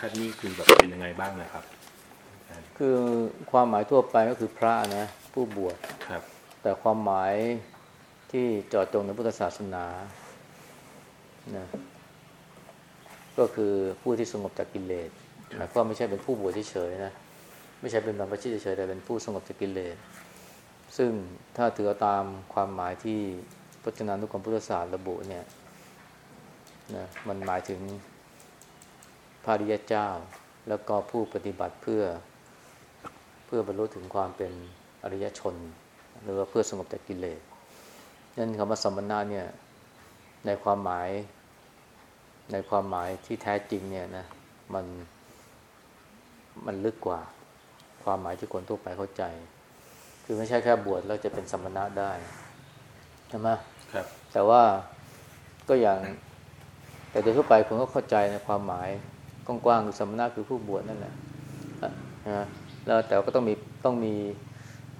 ท่านนี่คือแบบเป็นยังไงบ้างนะครับ คือความหมายทั่วไปก็คือพระนะ ผู้บวชครับ แต่ความหมายที่เจาะจงในพุทธศาสนานะก็คือผู้ที่สงบจากกิเลสหมายความไม่ใช่เป็นผู้บวชเฉยๆนะไม่ใช่เป็นบรรพชิตเฉยๆแต่เป็นผู้สงบจากกิเลสซึ่งถ้าถือเอาตามความหมายที่พจนานุกรมพุทธศาสตร์ระบุเนี่ยนะมันหมายถึง พระอริยเจ้า แล้วก็ผู้ปฏิบัติเพื่อ เพื่อบรรลุถึงความเป็นอริยชน หรือว่าเพื่อสงบจากกิเลสนั่นคำว่าสมณะเนี่ยในความหมาย ในความหมายที่แท้จริงเนี่ยนะมันมันลึกกว่า ความหมายที่คนทั่วไปเข้าใจ คือไม่ใช่แค่บวชแล้วจะเป็นสมณะได้ใช่ไหมครับ แต่ว่าก็อย่างแต่โดยทั่วไปคนก็เข้าใจในความหมาย กว้างๆคือสมณะคือผู้บวชนั่นแหละนะแล้วแต่ก็ต้องมีต้องมี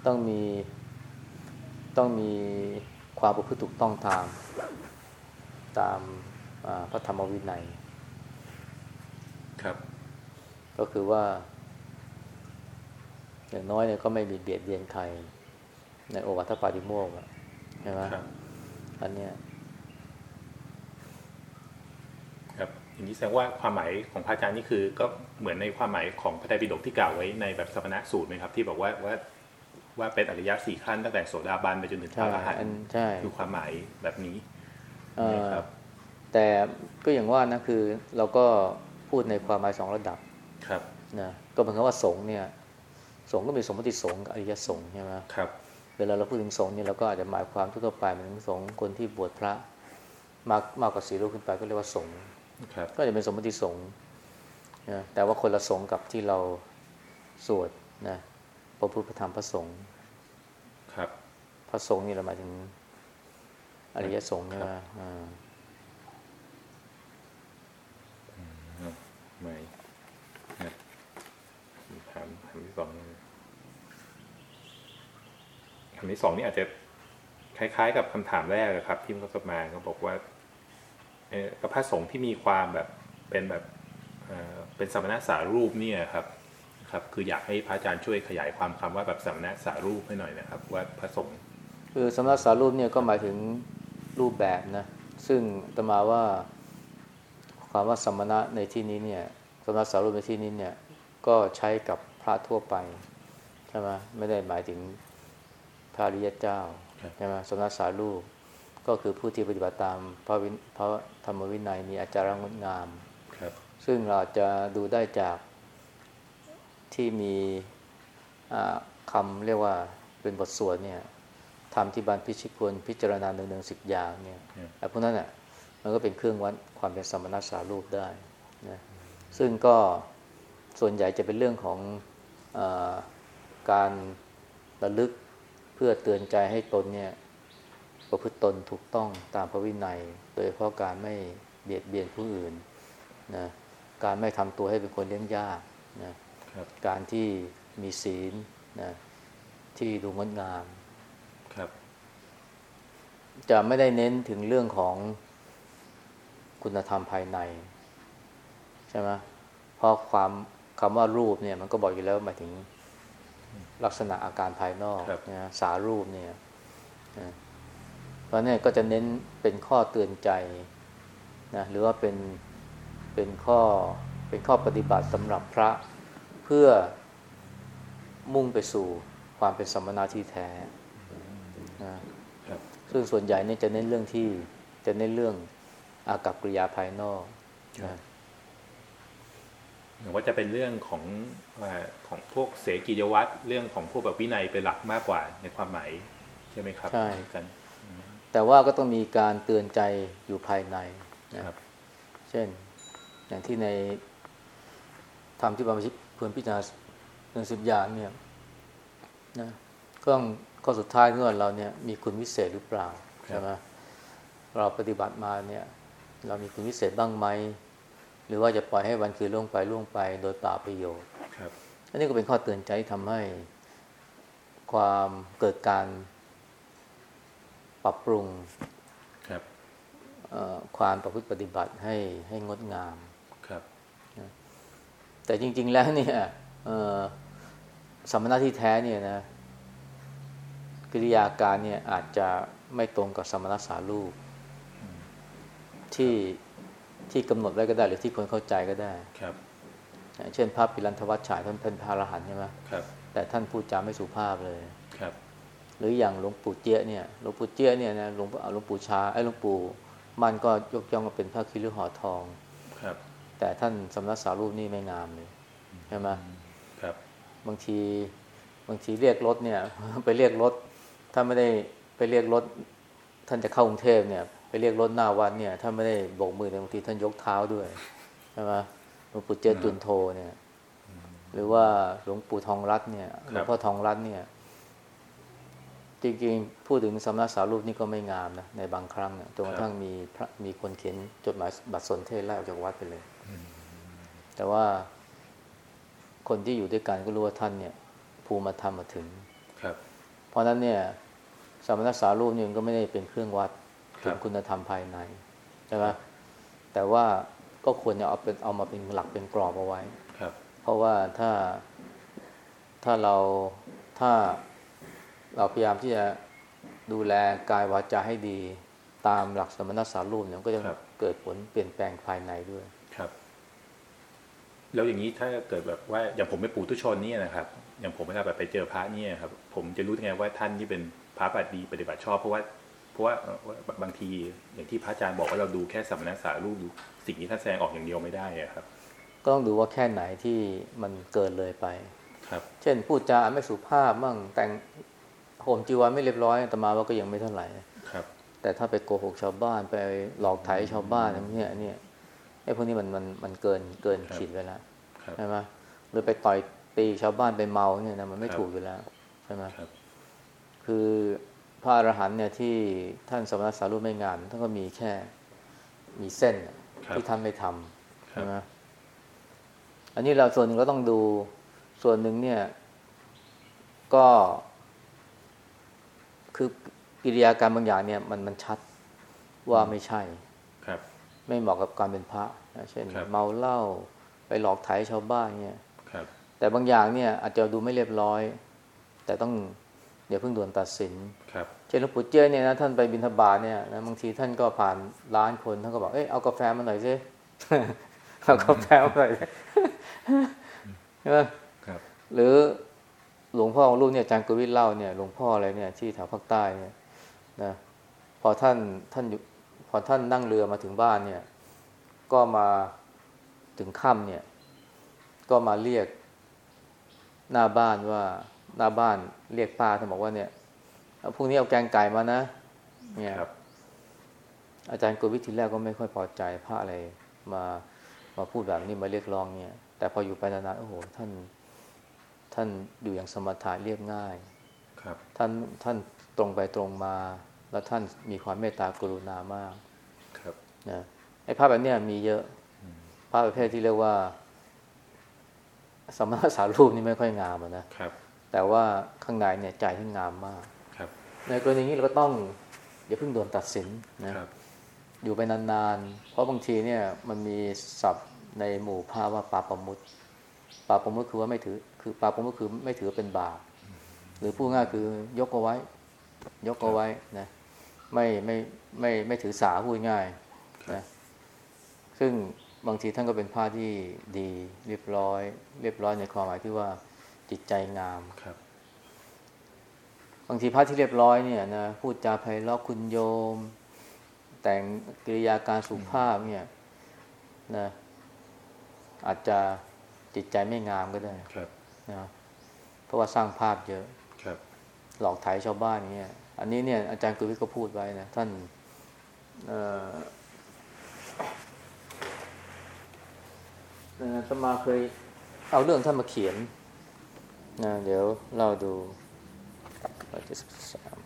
ต้องมีต้องมีความประพฤติถูกต้องตามตามอ่าพระธรรมวินัย ครับ ก็คือว่า อย่างน้อยเนี่ยก็ไม่มีเบียดเบียนใครในโอวัตปาติโมกข์อะใช่ไหมครับอันเนี้ย ครับ อย่างนี้แสดงว่าความหมายของพระอาจารย์นี่คือ ก็เหมือนในความหมายของพระไตรปิฎกที่กล่าวไว้ในแบบสมณะสูตรไหมครับ ที่บอกว่าว่าว่าเป็นอริยสี่ขั้นตั้งแต่โสดาบันไปจนถึงพใช่ระอรหันอันต์ใช่คือความหมายแบบนี้เอ่อนะครับแต่ก็อย่างว่านะคือเราก็พูดในความหมายสองระดับครับนะก็หมายความว่าสงฆ์เนี่ยสงฆ์ก็มีสมมติสงฆ์กับอริยสงฆ์ใช่ไหมครับเวลาเราพูดถึงสงฆ์เนี่ยเราก็อาจจะหมายความทั่วๆไปหมายถึงสงฆ์คนที่บวชพระมากมากกว่าสี่รูปขึ้นไปก็เรียกว่าสงฆ์ครับ ก็จะเป็นสมมติสงฆ์นะแต่ว่าคนละสงฆ์กับที่เราสวดนะพระพุทธพระธรรมพระสงฆ์ครับ พระสงฆ์นี่เราหมายถึง อริยสงฆ์ใช่ไหมอ่าไม่ครับถามถามที่สองเลยคำที่สองนี่อาจจะคล้าย ๆ กับคำถามแรกอะครับ ที่เขาสมาเขาบอกว่า เออพระสงฆ์ที่มีความแบบเป็นแบบเอ่อเป็นสมณะสารูปเนี่ยครับครับคืออยากให้พระอาจารย์ช่วยขยายความคำว่าแบบสมณะสารูปให้หน่อยนะครับ ว่าพระสงฆ์คือสำนักสารูปเนี่ยก็หมายถึงรูปแบบนะซึ่งอาตมาว่าความว่าสมณะในที่นี้เนี่ยสำนักสารูปในที่นี้เนี่ยก็ใช้กับพระทั่วไปใช่ไหมไม่ได้หมายถึงพระอริยเจ้าใช่ไหมสำนักสารูป ก็คือผู้ที่ปฏิบัติตามพระวินพระธรรมวินัยมีอาจารงดงามครับซึ่งเราจะดูได้จากที่มีอ่าคำเรียกว่าเป็นบทสวดเนี่ยทำที่บานพิชิตควรพิจารณาหนึ่งหนึ่งสิบอย่างเนี่ยไอ้พวกนั้นอะมันก็เป็นเครื่องวัดความเป็นสมณสารูปได้นะซึ่งก็ส่วนใหญ่จะเป็นเรื่องของอาการระลึกเพื่อเตือนใจให้ตนเนี่ย ประพฤติตนถูกต้องตามพระวินัย โดยเฉพาะการไม่เบียดเบียนผู้อื่นนะการไม่ทำตัวให้เป็นคนเลี้ยงยากนะครับการที่มีศีลนะที่ดูงดงามครับ จะไม่ได้เน้นถึงเรื่องของคุณธรรมภายใน ใช่ไหมเพราะความคำว่ารูปเนี่ย มันก็บอกอยู่แล้วหมายถึงลักษณะอาการภายนอกครับนะสารูปเนี่ยนะ เพราะเนี่ยก็จะเน้นเป็นข้อเตือนใจนะหรือว่าเป็นเป็นข้อเป็นข้อปฏิบัติสำหรับพระเพื่อมุ่งไปสู่ความเป็นสมณะที่แท้นะครับซึ่งส่วนใหญ่เนี่ยจะเน้นเรื่องที่จะเน้นเรื่องอากับกิริยาภายนอกนะหรือว่าจะเป็นเรื่องของว่าของพวกเสกิยวัตรเรื่องของพวกแบบวินัยเป็นหลักมากกว่าในความหมายใช่ไหมครับใช่กัน แต่ว่าก็ต้องมีการเตือนใจอยู่ภายในนะครับ เช่น อย่างที่ในทำที่บรรพชิตเพื่อนพิจารณาเรื่องสิบอย่างเนี่ยนะก็ต้องข้อสุดท้ายคือว่าเราเนี่ยมีคุณวิเศษหรือเปล่าใช่ไหมเราปฏิบัติมาเนี่ย เรามีคุณวิเศษบ้างไหมหรือว่าจะปล่อยให้วันคืนล่วงไปล่วงไป โดยเปล่าประโยชน์ครับอันนี้ก็เป็นข้อเตือนใจที่ทำให้ความเกิดการ ปรับปรุงครับเอ่อความประพฤติปฏิบัติให้ให้งดงามครับแต่จริง ๆ แล้วเนี่ยเอ่อสมณะที่แท้เนี่ยนะกิริยาการเนี่ยอาจจะไม่ตรงกับสมณะสารูปที่ที่กำหนดไว้ก็ได้ หรือที่คนเข้าใจก็ได้ครับเช่นพระปิรันทวัชฉายท่านเป็นพระอรหันต์ใช่ไหมครับแต่ท่านพูดจาไม่สุภาพเลยครับ หรืออย่างหลวงปู่เจี๊ยะเนี่ยหลวงปู่เจี๊ยะเนี่ยนะหลวงหลวงปู่ชาไอ้ยหลวงปู่มันก็ยกย่องว่าเป็นพระคิริห่อทองครับ แต่ท่านสำนักสารูปนี่ไม่งามเลยใช่ไหมครับ บางทีบางทีเรียกรถเนี่ย ไปเรียกรถ ถ้าไม่ได้ไปเรียกรถ ท่านจะเข้ากรุงเทพเนี่ย ไปเรียกรถหน้าวัดเนี่ย ถ้าไม่ได้โบกมือเนี่ยบางทีท่านยกเท้าด้วยใช่ไหมหลวงปู่เจยจุนโทเนี่ย หรือว่าหลวงปู่ทองรัตน์เนี่ยหลวงพ่อทองรัตน์เนี่ย จริงๆ พูดถึงสำนักสารูปนี่ก็ไม่งามนะในบางครั้งเนี่ยจนกระทั่งมีพระมีคนเขียนจดหมายบัตรสนเทศไล่ออกจากวัดไปเลย แต่ว่าคนที่อยู่ด้วยกันก็รู้ว่าท่านเนี่ย ภูมิธรรมมาถึงครับ เพราะฉะนั้นเนี่ยสมณสารูปเนี่ยมันก็ไม่ได้เป็นเครื่องวัดครัถึบงคุณธรรมภายในใช่ไหมแต่ว่าก็ควรจะเอาเป็นเอามาเป็นหลักเป็นกรอบเอาไว้ ครับ เพราะว่าถ้าถ้าเราถ้า เราพยายามที่จะดูแลกายวาจาให้ดี ตามหลักสมณสารูปเนี่ยมันก็จะครับเกิดผลเปลี่ยนแปลงภายในด้วยครับ แล้วอย่างนี้ถ้าเกิดแบบว่าอย่างผมเป็นปู่ตุชนเนี่ยนะครับ อย่างผมเวลาแบบไปเจอพระเนี่ยครับ ผมจะรู้ยังไงว่าท่านที่เป็นพระปฏิบัติดีปฏิบัติชอบเพราะว่าเพราะว่าเอ่อว่าบางทีอย่างที่พระอาจารย์บอกว่าเราดูแค่สัมมนาสารูปดูสิ่งที่ท่านแสดงออกอย่างเดียวไม่ได้อะครับ ก็ต้องดูว่าแค่ไหนที่มันเกินเลยไป ครับ เช่นพูดจาไม่สุภาพมั่งแต่ง ห่มจีวรไม่เรียบร้อยอาตมาว่าก็ยังไม่เท่าไหร่ครับ แต่ถ้าไปโกหกชาวบ้านไปหลอกไถชาวบ้านอะไรเนี่ยเนี่ยไอ้พวกนี้มันมันมันเกินเกินครับขีดไปแล้วครับใช่ไหมหรือไปต่อยตีชาวบ้านไปเมาเนี่ยนะมันไม่ครับถูกอยู่แล้วใช่ไหมครับคือพระอรหันต์เนี่ยที่ท่านสมณสารุปไม่งานท่านก็มีแค่มีเส้นน่ะครับที่ท่านไม่ทำครับใช่ไหมอันนี้เราส่วนหนึ่งเราต้องดูส่วนหนึ่งเนี่ย ก็ คือกิริยาการบางอย่างเนี่ยมันมันชัดว่าไม่ใช่ครับ ไม่เหมาะกับการเป็นพระนะเช่นครับเมาเหล้าไปหลอกไถชาวบ้านเนี่ยครับ แต่บางอย่างเนี่ยอาจจะดูไม่เรียบร้อย แต่ต้องเดี๋ยวเพิ่งด่วนตัดสินครับเช่นหลวงปู่เจ้ยเนี่ยนะท่านไปบิณฑบาตเนี่ยนะบางทีท่านก็ผ่านร้านคนท่านก็บอกเอ้ยเอากาแฟมาหน่อยสิเอากาแฟมาหน่อยสิใช่ไหมครับหรือ หลวงพ่อของลูกเนี่ยอาจารย์กุวิทย์เล่าเนี่ยหลวงพ่ออะไรเนี่ยที่แถวภาคใต้เนี่ยนะพอท่านท่านอยู่พอท่านนั่งเรือมาถึงบ้านเนี่ย ก็มาถึงค่ำเนี่ย ก็มาเรียกหน้าบ้านว่าหน้าบ้านเรียกป้าท่านบอกว่าเนี่ยเอาพรุ่งนี้เอาแกงไก่มานะเนี่ยครับอาจารย์กุวิทย์ทีแรกก็ไม่ค่อยพอใจพระอะไรมามาพูดแบบนี้มาเรียกร้องเนี่ย แต่พออยู่ไปนานๆโอ้โหท่าน ท่านอยู่อย่างสมถะเรียบง่ายครับท่านท่านตรงไปตรงมา แล้วท่านมีความเมตตากรุณามากครับนะไอ้ภาพแบบเนี้ยมีเยอะภาพประเภทที่เรียกว่าสมณสารูปนี่ไม่ค่อยงามอะนะครับ แต่ว่าข้างในเนี่ยใจที่งามมากครับ ในกรณีนี้เราก็ต้องอย่าเพิ่งด่วนตัดสินนะครับ อยู่ไปนานๆ เพราะบางทีเนี่ยมันมีศัพท์ในหมู่พระว่าปาปมุตปาปมุตคือว่าไม่ถือ คือปาปมุตคือไม่ถือเป็นบาปหรือพูดง่ายคือยกเอาไว้ ยกเอาไว้นะไม่ไม่ไม่ไม่ถือสาพูดง่ายนะซึ่งบางทีท่านก็เป็นพระที่ดีเรียบร้อย เรียบร้อยในความหมายที่ว่าจิตใจงามครับ บางทีพระที่เรียบร้อยเนี่ยนะพูดจาไพเราะคุณโยม แต่งกิริยาการสุภาพเนี่ยนะอาจจะจิตใจไม่งามก็ได้ครับ นะเพราะว่าสร้างภาพเยอะครับหลอกไถชาวบ้านอย่างเงี้ยอันนี้เนี่ยอาจารย์กุวิทย์ก็พูดไว้นะท่านเอ่อเอ่ออาตมาเคยเอาเรื่องท่านมาเขียนนะเดี๋ยวเราดูร้อยเจ็ดสิบสาม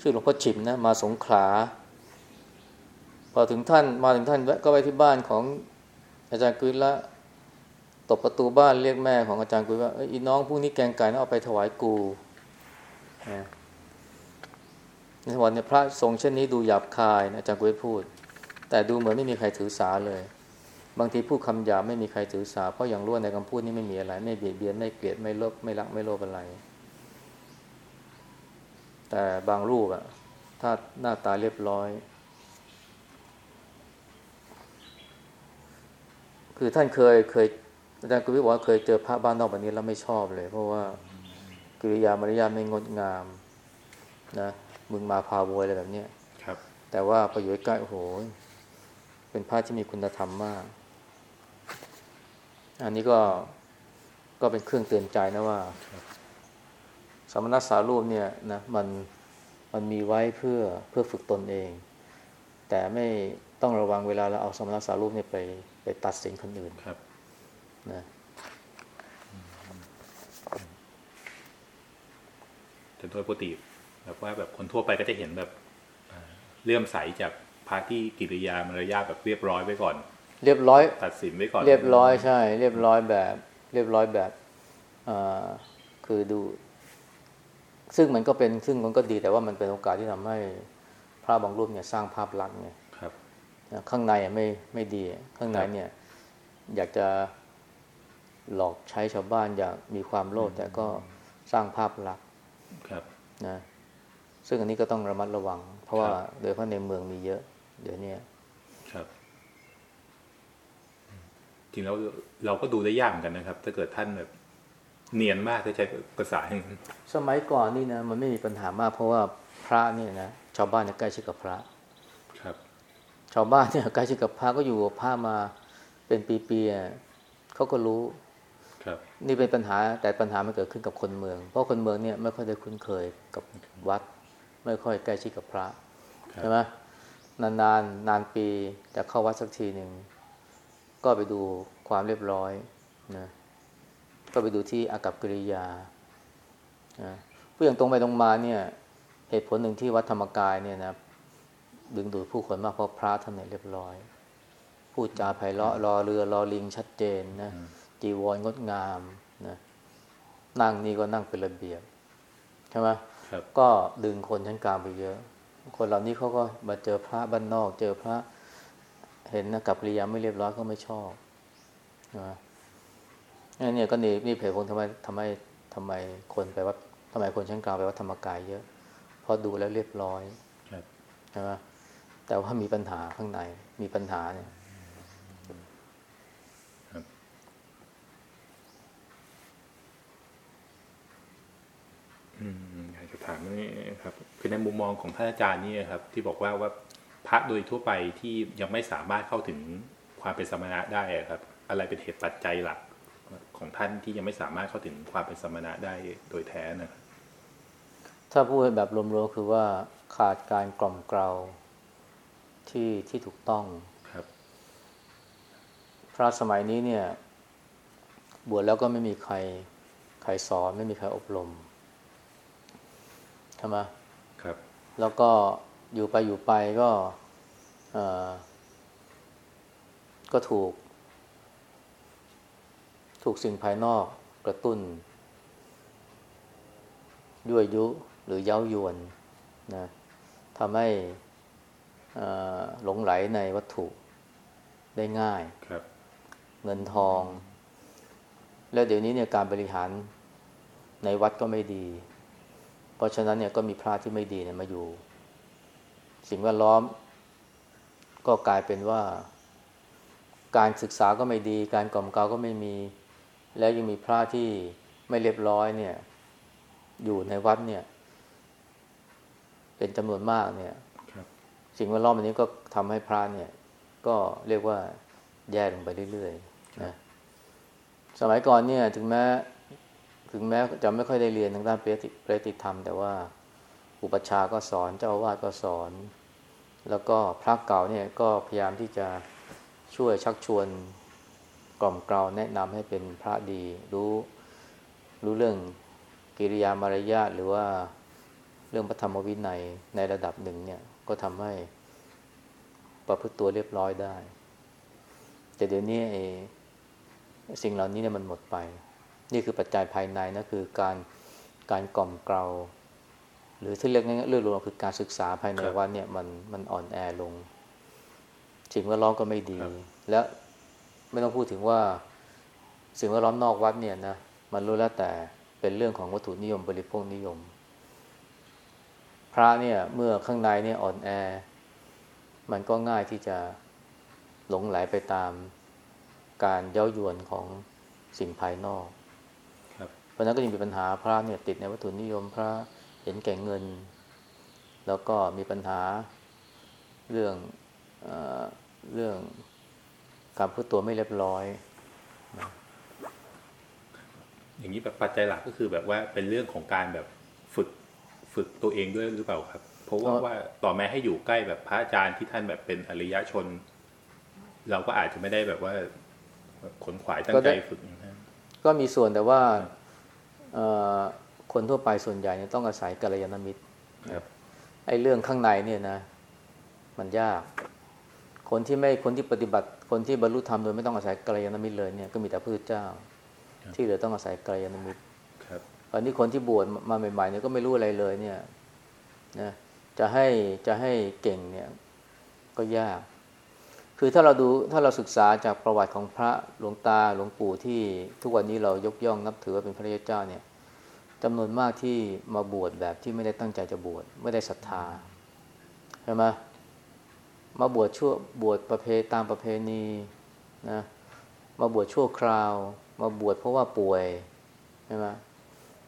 ชื่อหลวงพ่อฉิมนะ มาสงขลา พอถึงท่านมาถึงท่านแวะก็ไปที่บ้านของอาจารย์กุยละตบประตูบ้านเรียกแม่ของอาจารย์กุยว่าเอ้ยอีน้องพวกนี้แกงไก่นะเอาไปถวายกูนะในวันเนี่ยพระทรงเช่นนี้ดูหยาบคายนะอาจารย์กุ้ยพูด แต่ดูเหมือนไม่มีใครถือสาเลย บางทีพูดคำหยาบไม่มีใครถือสา เพราะอย่างรู้ว่าในคำพูดนี้ไม่มีอะไร ไม่เบียดเบียนไม่เกลียดไม่ลบไม่รักไม่โลภอะไร แต่บางรูปอะถ้าหน้าตาเรียบร้อย คือท่านเคยเคยอาจารย์กุวิบอกว่าเคยเจอพระบ้านนอกแบบนี้แล้วไม่ชอบเลย เพราะว่ากิริยามารยาทไม่งดงามนะมึงมาพาโวยอะไรแบบเนี้ยครับ แต่ว่าประโยชน์ใกล้โอ้โห เป็นพระที่มีคุณธรรมมาก อันนี้ก็ก็เป็นเครื่องเตือนใจนะว่า สมณสารูปเนี่ยนะมันมันมีไว้เพื่อเพื่อฝึกตนเอง แต่ไม่ต้องระวังเวลาเราเอาสมณสารูปเนี่ยไป ไปตัดสินคนอื่นครับนะแต่โดยปกติแบบว่าแบบคนทั่วไปก็จะเห็นแบบอ่าเลื่อมใสจากพระที่กิริยามารยาทแบบเรียบร้อยไว้ก่อน เรียบร้อย ตัดสินไว้ก่อน เรียบร้อยใช่ เรียบร้อยแบบ เรียบร้อยแบบอ่าคือดู ซึ่งมันก็เป็นซึ่งมันก็ดีแต่ว่ามันเป็นโอกาสที่ทำให้พระบางรูปเนี่ยสร้างภาพลักษณ์เนี่ยครับนะ ข้างในอะไม่ไม่ดี ข้างในเนี่ย อยากจะหลอกใช้ชาวบ้านอยากมีความโลภแต่ก็สร้างภาพลักษณ์ครับนะซึ่งอันนี้ก็ต้องระมัดระวัง เพราะว่าครับโดยเฉพาะในเมืองมีเยอะ เดี๋ยวนี้ครับ จริงแล้วเราก็ดูได้ยากเหมือนกันนะครับ ถ้าเกิดท่านแบบ เนียนมากถ้าใช้ภาษาอย่างนั้นสมัยก่อนนี่นะมันไม่มีปัญหามาก เพราะว่าพระเนี่ยนะชาวบ้านเนี่ยใกล้ชิดกับพระครับ ชาวบ้านเนี่ยใกล้ชิดกับพระก็อยู่กับพระมาเป็นปีๆอะเขาก็รู้ครับ นี่เป็นปัญหาแต่ปัญหามันเกิดขึ้นกับคนเมือง เพราะคนเมืองเนี่ยไม่ค่อยได้คุ้นเคยกับวัด ไม่ค่อยใกล้ชิดกับพระครับใช่ไหมนานๆนนานปีจะเข้าวัดสักทีหนึ่งก็ไปดูความเรียบร้อยนะก็ไปดูที่อากับกิริยานะผู้อย่างตรงไปตรงมาเนี่ย เหตุผลหนึ่งที่วัดธรรมกายเนี่ยนะ ดึงดูดผู้คนมากเพราะพระท่านเนี่ยเรียบร้อย พูดจาไพเราะรอเรือรอลิงชัดเจนนะจีวรงดงามนะนั่งนี่ก็นั่งเป็นระเบียบใช่ไหมครับก็ดึงคนชั้นกลางไปเยอะ คนเหล่านี้เขาก็มาเจอพระบ้านนอก เจอพระเห็นนะกับกิริยาไม่เรียบร้อยก็ไม่ชอบนะนี่เนี่ยก็นี่นี่เหตุผลทำไมทำไมทำไมคนไปวัดทำไมคนชั้นกลางไปวัดธรรมกายเยอะ เพราะดูแล้วเรียบร้อยครับใช่ไหม แต่ว่ามีปัญหาข้างใน มีปัญหาเนี่ยอืมอยากจะถามนี่ครับคือในมุมมองของท่านอาจารย์นี่ครับ ที่บอกว่าว่าพระโดยทั่วไปที่ยังไม่สามารถเข้าถึงความเป็นสมณะได้อะครับ อะไรเป็นเหตุปัจจัยหลักของท่านที่ยังไม่สามารถเข้าถึงความเป็นสมณะได้โดยแท้นะครับถ้าพูดแบบรวมๆคือว่าขาดการกล่อมเกลา ที่ที่ถูกต้องครับ พระสมัยนี้เนี่ย บวชแล้วก็ไม่มีใครใครสอนไม่มีใครอบรมใช่ไหมครับ แล้วก็อยู่ไปอยู่ไปก็เอ่อก็ถูก ถูกสิ่งภายนอกกระตุ้น ยั่วยุหรือเย้ายวนนะทำให้เอ่อ หลงไหลในวัตถุได้ง่ายครับเงินทอง แล้วเดี๋ยวนี้เนี่ยการบริหารในวัดก็ไม่ดี เพราะฉะนั้นเนี่ยก็มีพระที่ไม่ดีเนี่ยมาอยู่ สิ่งแวดล้อม ก็กลายเป็นว่า การศึกษาก็ไม่ดี การกล่อมเกลาก็ไม่มี แล้วยังมีพระที่ไม่เรียบร้อยเนี่ย อยู่ในวัดเนี่ย เป็นจำนวนมากเนี่ยครับ สิ่งแวดล้อมอันนี้ก็ทำให้พระเนี่ย ก็เรียกว่าแย่ลงไปเรื่อยๆนะสมัยก่อนเนี่ย ถึงแม้ถึงแม้จะไม่ค่อยได้เรียนทางด้านเปรติเปรติธรรม แต่ว่าอุปชฌาย์ก็สอนเจ้าอาวาสก็สอน แล้วก็พระเก่าเนี่ยก็พยายามที่จะช่วยชักชวนกล่อมเกลาแนะนำให้เป็นพระดี รู้รู้เรื่องกิริยามารยาทหรือว่าเรื่องพระธรรมวินัยในระดับหนึ่งเนี่ย ก็ทำให้ประพฤติตัวเรียบร้อยได้ แต่เดี๋ยวนี้ไอ้สิ่งเหล่านี้เนี่ยมันหมดไป นี่คือปัจจัยภายในนะคือการการกล่อมเกลาหรือที่เรียกง่ายๆเรื่องรวมคือการศึกษาภายในครับวัดเนี่ยมันมันอ่อนแอลงสิ่งแวดล้อมก็ไม่ดีครับและไม่ต้องพูดถึงว่าสิ่งแวดล้อมนอกวัดเนี่ยนะมันรู้แล้วแต่เป็นเรื่องของวัตถุนิยมบริโภคนิยม พระเนี่ย เมื่อข้างในเนี่ยอ่อนแอ มันก็ง่ายที่จะหลงไหลไปตามการเย้ายวนของสิ่งภายนอกครับเพราะฉะนั้นก็ยังมีปัญหาพระเนี่ยติดในวัตถุนิยมพระเห็นแก่เงิน แล้วก็มีปัญหาเรื่องเออเรื่องการพูดตัวไม่เรียบร้อย อย่างนี้แบบปัจจัยหลักก็คือแบบว่าเป็นเรื่องของการแบบ ฝึกฝึกตัวเองด้วยหรือเปล่าครับ เพราะว่าเอ่อว่าต่อแม้ให้อยู่ใกล้แบบพระอาจารย์ที่ท่านแบบเป็นอริยชน เราก็อาจจะไม่ได้แบบว่าแบบขนขวายตั้งใจฝึกอย่างนั้นก็มีส่วนแต่ว่าเอ่อคนทั่วไปส่วนใหญ่เนี่ยต้องอาศัยกัลยาณมิตรครับไอ้เรื่องข้างในเนี่ยนะ มันยาก คนที่ไม่คนที่ปฏิบัติ คนที่บรรลุธรรมโดยไม่ต้องอาศัยกัลยาณมิตรเลยเนี่ยก็มีแต่พระพุทธเจ้า ที่เหลือต้องอาศัยกัลยาณมิตรครับ ตอนนี้คนที่บวชมาใหม่ๆเนี่ยก็ไม่รู้อะไรเลยเนี่ยนะจะให้จะให้เก่งเนี่ยก็ยาก คือถ้าเราดูถ้าเราศึกษาจากประวัติของพระหลวงตาหลวงปู่ที่ทุกวันนี้เรายกย่องนับถือว่าเป็นพระยเจ้าเนี่ยจำนวนมากที่มาบวชแบบที่ไม่ได้ตั้งใจจะบวชไม่ได้ศรัทธาใช่ไหมมาบวชชั่วบวชประเพตามประเพณีนะมาบวชชั่วคราว มาบวชเพราะว่าป่วยใช่ไหม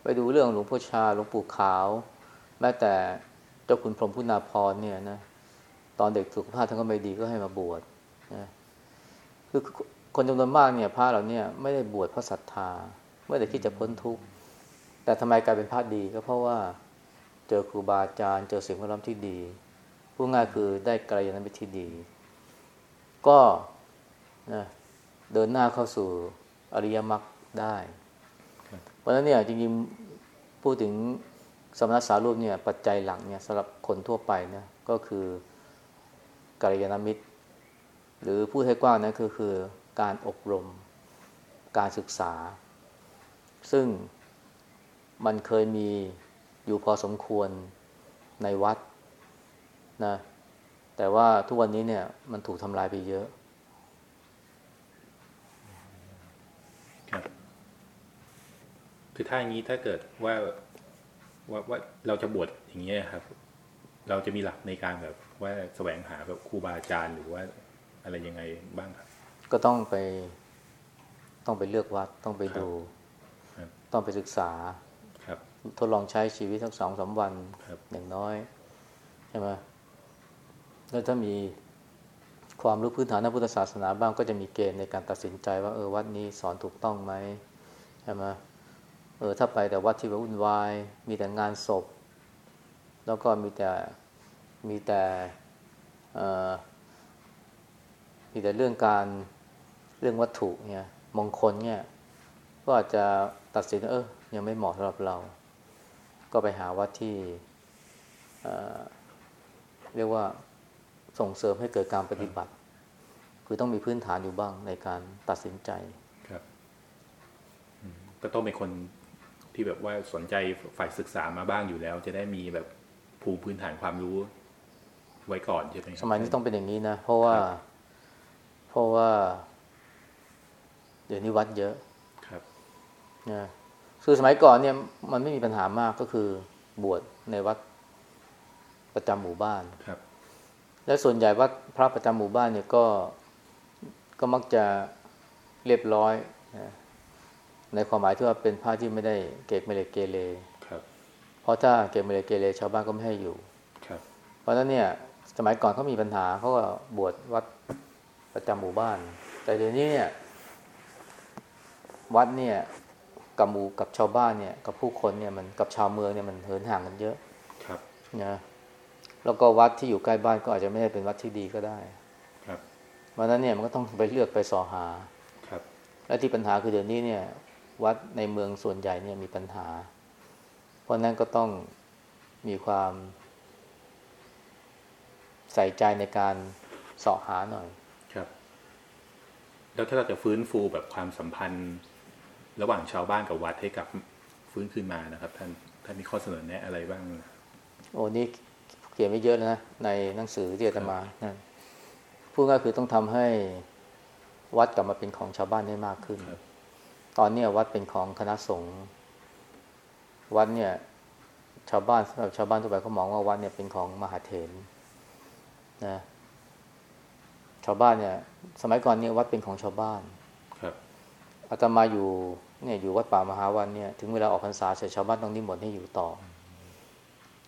ไปดูเรื่องหลวงพ่อชาหลวงปู่ขาว แม้แต่เจ้าคุณพรหมพุนาพรเนี่ยนะตอนเด็กสุขภาพท่านก็ไม่ดีก็ให้มาบวชนะคือคนจำนวนมากเนี่ยพระเราเนี่ยไม่ได้บวชเพราะศรัทธาไม่ได้คิดจะพ้นทุกข์แต่ทำไมกลายเป็นพระดีก็เพราะว่าเจอครูบาอาจารย์เจอสิ่งแวดล้อมที่ดีพูดง่ายคือได้กลยาณมิตรที่ดี ก็นะเดินหน้าเข้าสู่อริยมรรคได้ เพราะฉะนั้นเนี่ยจริงๆพูดถึงสมณสารูปเนี่ยปัจจัยหลักเนี่ยสำหรับคนทั่วไปนะก็คือกัลยาณมิตร หรือพูดให้กว้างนะคือคือการอบรมการศึกษา ซึ่งมันเคยมีอยู่พอสมควรในวัดนะแต่ว่าทุกวันนี้เนี่ยมันถูกทำลายไปเยอะ ครับ คือถ้าอย่างนี้ถ้าเกิดว่าว่าว่าเราจะบวชอย่างเงี้ยครับ เราจะมีหลักในการแบบว่าแสวงหาแบบครูบาอาจารย์หรือว่าอะไรยังไงบ้างครับ ก็ต้องไป ต้องไปเลือกวัดต้องไปดูครับต้องไปศึกษาครับ ทดลองใช้ชีวิตสักสองสามวันครับอย่างน้อยใช่ไหมแล้วถ้ามีความรู้พื้นฐานทางพุทธศาสนาบ้างก็จะมีเกณฑ์ในการตัดสินใจว่าเออวัดนี้สอนถูกต้องไหมใช่ไหม เออถ้าไปแต่วัดที่วุ่นวาย มีแต่งานศพ แล้วก็มีแต่มีแต่มีแต่เรื่องการเรื่องวัตถุเนี่ยมงคลเนี่ยก็อาจจะตัดสินเออยังไม่เหมาะสำหรับเรา ก็ไปหาวัดที่เรียกว่าส่งเสริมให้เกิดการปฏิบัติ คือต้องมีพื้นฐานอยู่บ้างในการตัดสินใจ ครับ ก็ต้องเป็นคน ที่แบบว่าสนใจฝ่ายศึกษามาบ้างอยู่แล้ว จะได้มีแบบภูมิพื้นฐานความรู้ ไว้ก่อนใช่ไหมครับสมัยนี้ต้องเป็นอย่างนี้นะ เพราะว่าครับเพราะว่า เดี๋ยวนี้วัดเยอะครับนะคือสมัยก่อนเนี่ย มันไม่มีปัญหามากก็คือบวชในวัดประจำหมู่บ้านครับ และส่วนใหญ่วัดพระประจำหมู่บ้านเนี่ยก็ก็มักจะเรียบร้อยนะ ในความหมายที่ว่าเป็นพระที่ไม่ได้เกกไม่เลยเกเรครับเพราะถ้าเกกไม่เลยเกเรชาวบ้านก็ไม่ให้อยู่ครับเพราะฉะนั้นเนี่ยสมัยก่อนเขามีปัญหาเขาก็บวชวัดประจำหมู่บ้าน แต่เดี๋ยวนี้เนี่ยวัดเนี่ยกับหมู่กับชาวบ้านเนี่ยกับผู้คนเนี่ยมันกับชาวเมืองเนี่ยมันเหินห่างกันเยอะครับนะแล้วก็วัดที่อยู่ใกล้บ้านก็อาจจะไม่ได้เป็นวัดที่ดีก็ได้ ครับเพราะฉะนั้นเนี่ยมันก็ต้องไปเลือกไปสอหาครับ และที่ปัญหาคือเดี๋ยวนี้เนี่ย วัดในเมืองส่วนใหญ่เนี่ยมีปัญหา เพราะฉะนั้นก็ต้องมีความ ใส่ใจในการเสาะหาหน่อย ครับ แล้วถ้าเราจะฟื้นฟูแบบความสัมพันธ์ ระหว่างชาวบ้านกับวัดให้กลับฟื้นคืนมานะครับ ท่านท่านมีข้อเสนอแนะอะไรบ้าง โอ้นี่เขียนไว้เยอะแล้วนะ ในหนังสือที่อาตมานั่นพูดง่ายคือต้องทำให้วัดกลับมาเป็นของชาวบ้านได้มากขึ้นครับ ตอนเนี้ยวัดเป็นของคณะสงฆ์วัดเนี่ย ชาวบ้านสำหรับชาวบ้านทั่วไปเขามองว่าวัดเนี่ยเป็นของมหาเถรนะชาวบ้านเนี่ย สมัยก่อนเนี่ยวัดเป็นของชาวบ้านครับอาตมาอยู่เนี่ยอยู่วัดป่ามหาวันเนี่ยถึงเวลาออกพรรษาเสร็จชาวบ้านต้องนิมนต์ให้อยู่ต่อ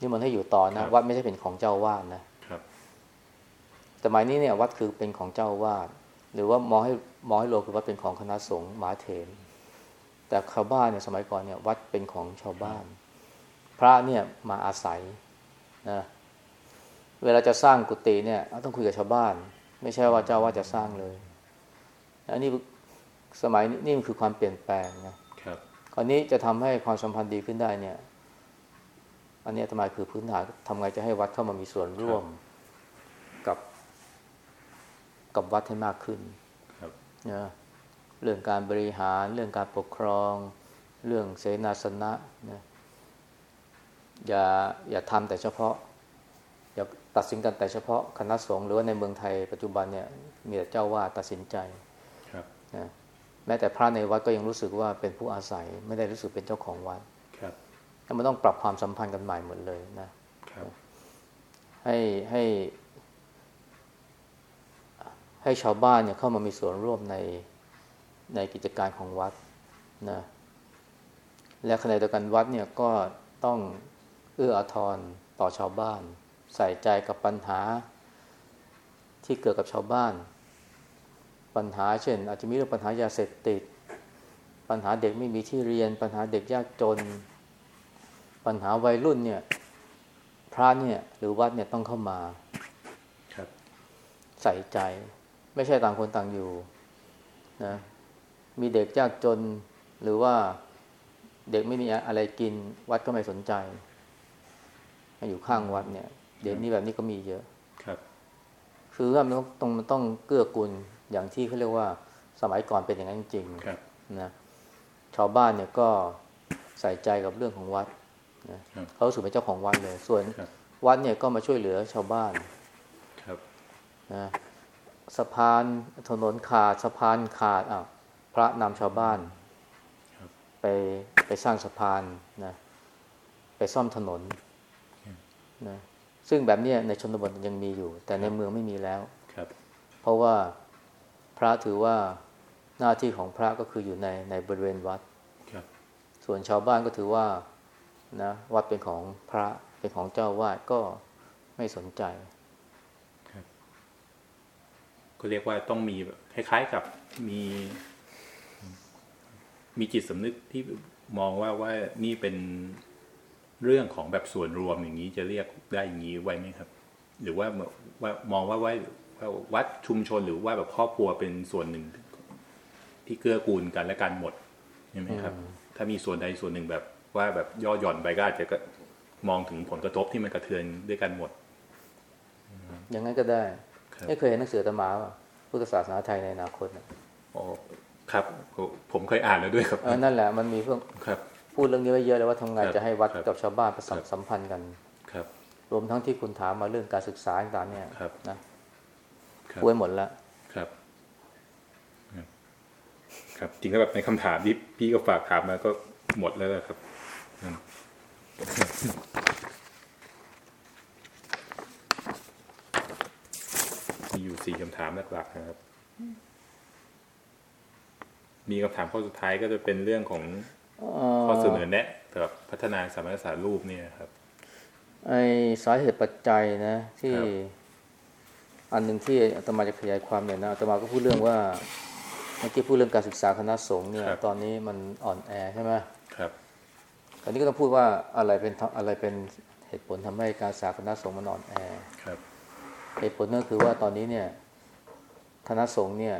นิมนต์ให้อยู่ต่อนะวัดไม่ใช่เป็นของเจ้าวาดนะครับสมัยนี้เนี่ยวัดคือเป็นของเจ้าวาดหรือว่ามองให้มองให้โลกคือวัดเป็นของคณะสงฆ์มหาเถร แต่ชาวบ้านเนี่ยสมัยก่อนเนี่ยวัดเป็นของชาวบ้าน พระเนี่ยมาอาศัยนะเวลาจะสร้างกุฏิเนี่ยต้องคุยกับชาวบ้าน ไม่ใช่ว่าเจ้าว่าดจะสร้างเลยอันนี้สมัยนี้นี่มันคือความเปลี่ยนแปลงนะครับคราวนี้จะทำให้ความสัมพันธ์ดีขึ้นได้เนี่ย อันนี้ทำไมคือพื้นฐานทำไงจะให้วัดเข้ามามีส่วนร่วมกับ กับวัดให้มากขึ้นครับนะ เรื่องการบริหาร เรื่องการปกครอง เรื่องเสนาสนะนะอย่าอย่าทำแต่เฉพาะ อย่าตัดสินกันแต่เฉพาะคณะสงฆ์หรือว่าในเมืองไทยปัจจุบันเนี่ยมีแต่เจ้าว่าดตัดสินใจครับนะแม้แต่พระในวัดก็ยังรู้สึกว่าเป็นผู้อาศัยไม่ได้รู้สึกเป็นเจ้าของวัดครับแล้วมันต้องปรับความสัมพันธ์กันใหม่หมดเลยนะครับให้ให้ ให้ชาวบ้านเนี่ยเข้ามามีส่วนร่วมใน ในกิจการของวัดนะและขณะเดียวกันวัดเนี่ยก็ต้องเอื้ออาทรต่อชาวบ้าน ใส่ใจกับปัญหาที่เกิดกับชาวบ้าน ปัญหาเช่น อาจจะมีเรื่องปัญหายาเสพติด ปัญหาเด็กไม่มีที่เรียน ปัญหาเด็กยากจน ปัญหาวัยรุ่นเนี่ยพระเนี่ยหรือวัดเนี่ยต้องเข้ามาครับใส่ใจ ไม่ใช่ต่างคนต่างอยู่นะ มีเด็กยากจนหรือว่าเด็กไม่มีอะไรกิน วัดก็ไม่สนใจอยู่ข้างวัดเนี่ย เดี๋ยวนี้แบบนี้ก็มีเยอะ ครับ คือว่ามันต้องต้องมันต้องเกื้อกูลอย่างที่เขาเรียกว่าสมัยก่อนเป็นอย่างนั้นจริงครับๆนะชาวบ้านเนี่ยก็ใส่ใจกับเรื่องของวัดนะครับเขารู้สึกเป็นเจ้าของวัดเลย ส่วนครับวัดเนี่ยก็มาช่วยเหลือชาวบ้านครับนะสะพานถนนขาดสะพานขาดอะ พระนำชาวบ้านครับไปไปสร้างสะพานนะไปซ่อมถนนนะซึ่งแบบเนี้ยในชนบทยังมีอยู่ แต่ในเมืองไม่มีแล้วครับเพราะว่าพระถือว่าหน้าที่ของพระก็คืออยู่ในในบริเวณวัดครับส่วนชาวบ้านก็ถือว่านะวัดเป็นของพระเป็นของเจ้าวาดก็ไม่สนใจก็เรียกว่าต้องมีแบบคล้ายๆกับมี มีจิตสำนึกที่มองว่าว่านี่เป็นเรื่องของแบบส่วนรวมอย่างนี้จะเรียกได้อย่างนี้ไว้ไหมครับ หรือว่าว่ามองว่าว่าว่าวัดชุมชนหรือว่าแบบครอบครัวเป็นส่วนหนึ่ง ที่เกื้อกูลกันและกันหมดใช่ไหมครับ ถ้ามีส่วนใดส่วนหนึ่งแบบว่าแบบย่อหย่อนไปก็อาจจะก็มองถึงผลกระทบที่มันกระเทือนด้วยกันหมด อย่างนั้นก็ได้ครับไม่เคยเห็นหนังสืออาตมาป่ะพุทธศาสนาไทยในอนาคตน่ะอ๋อ ครับผมผมเคยอ่านแล้วด้วยครับเออนั่นแหละมันมีเพื่อครับพูดเรื่องนี้ไว้เยอะเลยว่าทำไงครับจะให้วัดครับกับชาวบ้านประสานครับสัมพันธ์กันครับ รวมทั้งที่คุณถามมาเรื่องการศึกษาต่างๆเนี่ยครับนะครับพูดไว้หมดแล้วครับครับครับจริงแล้วแบบในคำถามที่พี่ก็ฝากถามมาก็หมดแล้วนะครับอืมมีอยู่สี่คำถามหลักๆนะครับ มีคำถามข้อสุดท้ายก็จะเป็นเรื่องของข้อเสนอแนะสำหรับพัฒนาสมรรถศาสตร์รูปเนี่ยครับไอสาเหตุปัจจัยนะ ที่ครับอันหนึ่งที่อาตมาจะขยายความเนี่ยนะอาตมาก็พูดเรื่องว่าเมื่อกี้พูดเรื่องการศึกษาคณะสงฆ์เนี่ยครับตอนนี้มันอ่อนแอใช่ไหมครับตอนนี้ก็ต้องพูดว่าอะไรเป็นทำอะไรเป็นเหตุผลทำให้การศึกษาคณะสงฆ์มันอ่อนแอครับ เหตุผลก็คือว่าตอนนี้เนี่ยคณะสงฆ์เนี่ย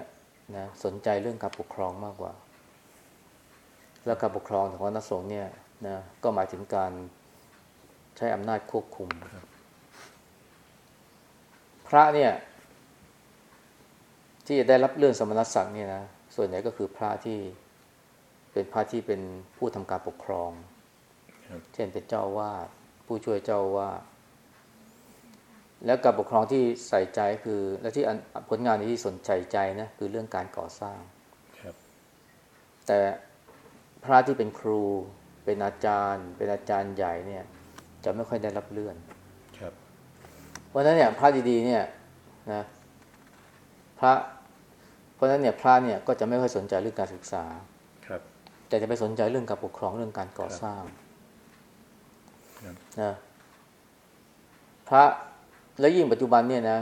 นะสนใจเรื่องการปกครองมากกว่า แล้วการปกครองของคณะสงฆ์เนี่ยนะก็หมายถึงการใช้อำนาจควบคุม พระเนี่ย ที่จะได้รับเลื่อนสมณศักดิ์เนี่ยนะส่วนใหญ่ก็คือพระที่เป็นพระที่เป็นผู้ทำการปกครองครับเช่นเป็นเจ้าอาวาดผู้ช่วยเจ้าอาวาด แล้วการปกครองที่ใส่ใจคือ และที่อันผลงานที่สนใจใจนะคือเรื่องการก่อสร้างครับแต่พระที่เป็นครูเป็นอาจารย์ เป็นอาจารย์ใหญ่เนี่ย จะไม่ค่อยได้รับเลื่อนครับเพราะฉะนั้นเนี่ยพระดีๆเนี่ยนะพระเพราะฉะนั้นเนี่ยพระเนี่ยก็จะไม่ค่อยสนใจเรื่องการศึกษาครับ แต่จะไปสนใจเรื่องการปกครองเรื่องการก่อสร้างครับนะพระ แล้วยิ่งปัจจุบันเนี่ยนะ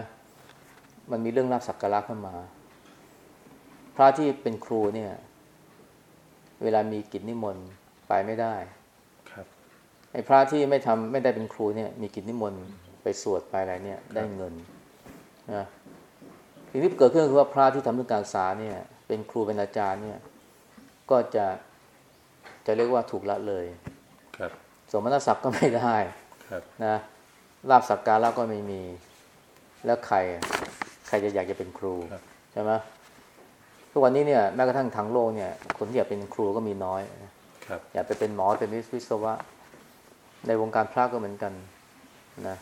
มันมีเรื่องลาบสักการะเข้ามา พระที่เป็นครูเนี่ย เวลามีกิจนิมนต์ไปไม่ได้ครับไอ้พระที่ไม่ทำไม่ได้เป็นครูเนี่ย มีกิจนิมนต์ไปสวดไปอะไรเนี่ย ได้เงินนะสิ่งที่เกิดขึ้นคือว่าพระที่ทำเรื่องการศึกษาเนี่ย เป็นครูเป็นอาจารย์เนี่ย ก็จะจะเรียกว่าถูกละเลย ครับ สมณศักดิ์ก็ไม่ได้ครับนะ ลาบสักการะก็ไม่มี แล้วใครอะใครจะอยากจะเป็นครูครับใช่ไหมทุกวันนี้เนี่ยแม้กระทั่งทางโลกเนี่ย คนที่อยากเป็นครูก็มีน้อยนะครับอยากไปเป็นหมอเป็นวิศวะ ในวงการพระก็เหมือนกันนะ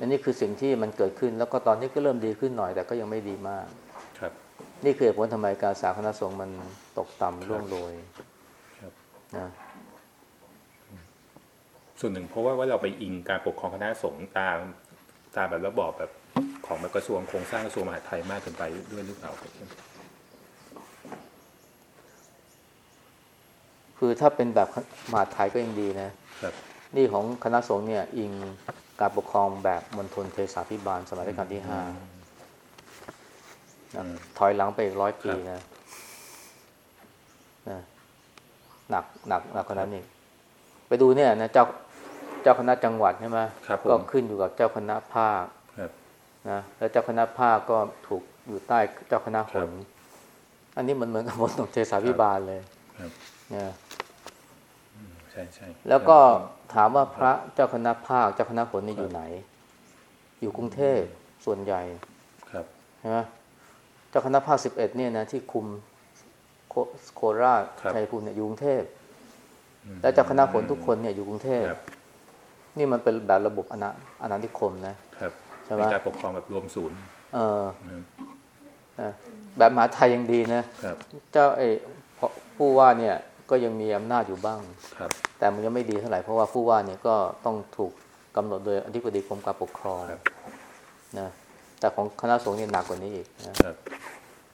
อันนี้คือสิ่งที่มันเกิดขึ้น แล้วก็ตอนนี้ก็เริ่มดีขึ้นหน่อยแต่ก็ยังไม่ดีมากครับนี่คือเหตุผลทำไมการสาคณะสงฆ์มันตกต่ำร่วงโรยครับนะ ส่วนหนึ่งเพราะว่าว่าเราไปอิงการปกครองคณะสงฆ์ตามตามแบบระบอบแบบของแบบกระทรวงโครงสร้างกระทรวงมหาดไทยมากเกินไปด้วยหรือเปล่าครับคือถ้าเป็นแบบมหาดไทยก็ยังดีนะครับนี่ของคณะสงฆ์เนี่ยอิงการปกครองแบบมณฑลเทศาภิบาลสมัยรัชกาลที่ห้านะถอยหลังไปอีกร้อยปีนะนะหนักหนักหนักกว่านั้นอีกไปดูเนี่ยนะเจ้า เจ้าคณะจังหวัดใช่ไหมครับผก็มขึ้นอยู่กับเจ้าคณะภาคครับนะแล้วเจ้าคณะภาคก็ถูกอยู่ใต้เจ้าคณะหครับนอันนี้มันเหมือนกับมณฑลเทศาภิบาลเลยครับนะใช่ใช่แล้วก็ถามว่าพระเจ้าคณะภาคเจ้าคณะหนนี่อยู่ไหน อยู่กรุงเทพส่วนใหญ่ครับใช่ไหมเจ้าคณะภาคสิบเอ็ดเนี่ยนะที่คุมโคโคราชครับชัยภูมิเนี่ยอยู่กรุงเทพอืมและเจ้าคณะผลทุกคนเนี่ยอยู่กรุงเทพครับ นี่มันเป็นแบบระบบอนาอาณานิคมนะ ครับใช่ไหมเป็นการปกครองแบบรวมศูนย์ เออนะครับนะแบบมหาไทยยังดีนะ ครับ เจ้าไอ้ผู้ว่าเนี่ยก็ยังมีอำนาจอยู่บ้าง ครับ แต่มันยังไม่ดีเท่าไหร่เพราะว่าผู้ว่าเนี่ยก็ต้องถูกกำหนดโดยอธิบดีกรมการปกครองครับนะแต่ของคณะสงฆ์เนี่ยหนักกว่านี้อีกนะครับ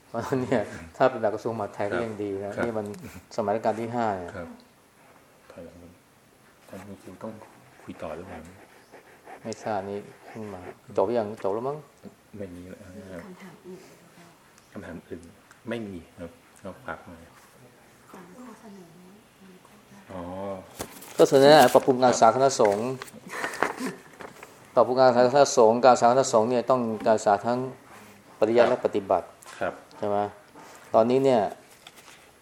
เพราะฉะนั้นเนี่ยถ้าเป็นแบบกระทรวงมหาดไทยก็ยังดีนะครับนี่มันสมัยรัชกาลที่ห้าเนี่ยครับถอยหลังไปท่านครูต้อง คุยต่อหรือเปล่าไม่ทราบนี่เพิ่งมา จบหรือยังจบแล้วมั้งไม่มีแล้วนะครับคำถามอื่นคำถามอื่น ไม่มีครับเราฝากมาของข้อเสนอนี้มีข้อได้อ๋อก็เสนอปรับปรุงการศึกษาคณะสงฆ์ปรับปรุงการศึกษาคณะสงฆ์การศึกษาคณะสงฆ์เนี่ยต้องการศึกษาทั้งปริยัติและปฏิบัติครับใช่ไหมตอนนี้เนี่ย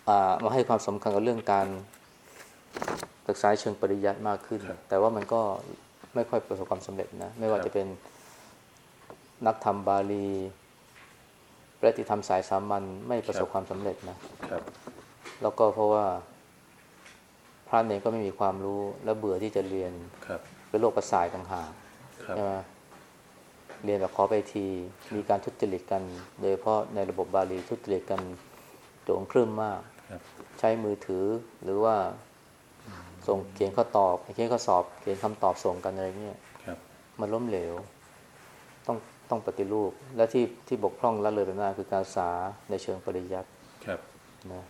อ่ามาให้ความสำคัญกับเรื่องการ ศึกษาเชิงปริยัติมากขึ้น แต่ว่ามันก็ไม่ค่อยประสบความสำเร็จนะ ไม่ว่าจะเป็นนักธรรมบาลีปฏิธรรมสายสามัญไม่ประสบความสำเร็จนะครับแล้วก็เพราะว่าพระเนรก็ไม่มีความรู้และเบื่อที่จะเรียนครับเป็นโรคประสาทต่างหากครับใช่ไหมเรียนแบบขอไปที มีการทุจริตกัน โดยเฉพาะในระบบบาลีทุจริตกันโจงครึ่มมากครับใช้มือถือหรือว่า ส่งเขียนข้อตอบเขียนข้อสอบ เขียนคำตอบส่งกันอะไรเงี้ยครับมันล้มเหลว ต้องต้องปฏิรูป และที่ที่บกพร่องละเลยไปมากคือการศึกษาในเชิงปริยัติครับนะ